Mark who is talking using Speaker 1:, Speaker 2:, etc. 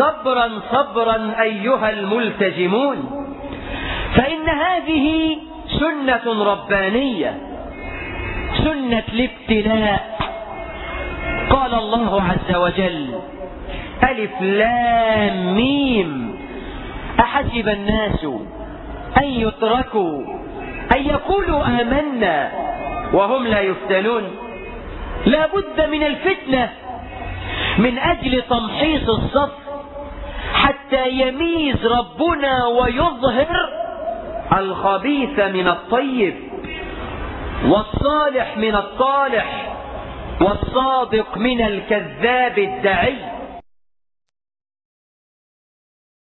Speaker 1: صبرا صبرا أيها الملتزمون. فإن هذه سنة ربانية سنة الابتلاء. قال الله عز وجل ألف لام ميم. أحسب الناس أن يتركوا أن يقولوا آمنا وهم لا يفتنون. لا بد من الفتنة من أجل تمحيص الصف حتى يميز ربنا ويظهر الخبيث من الطيب والصالح من الطالح والصادق من الكذاب الدعي.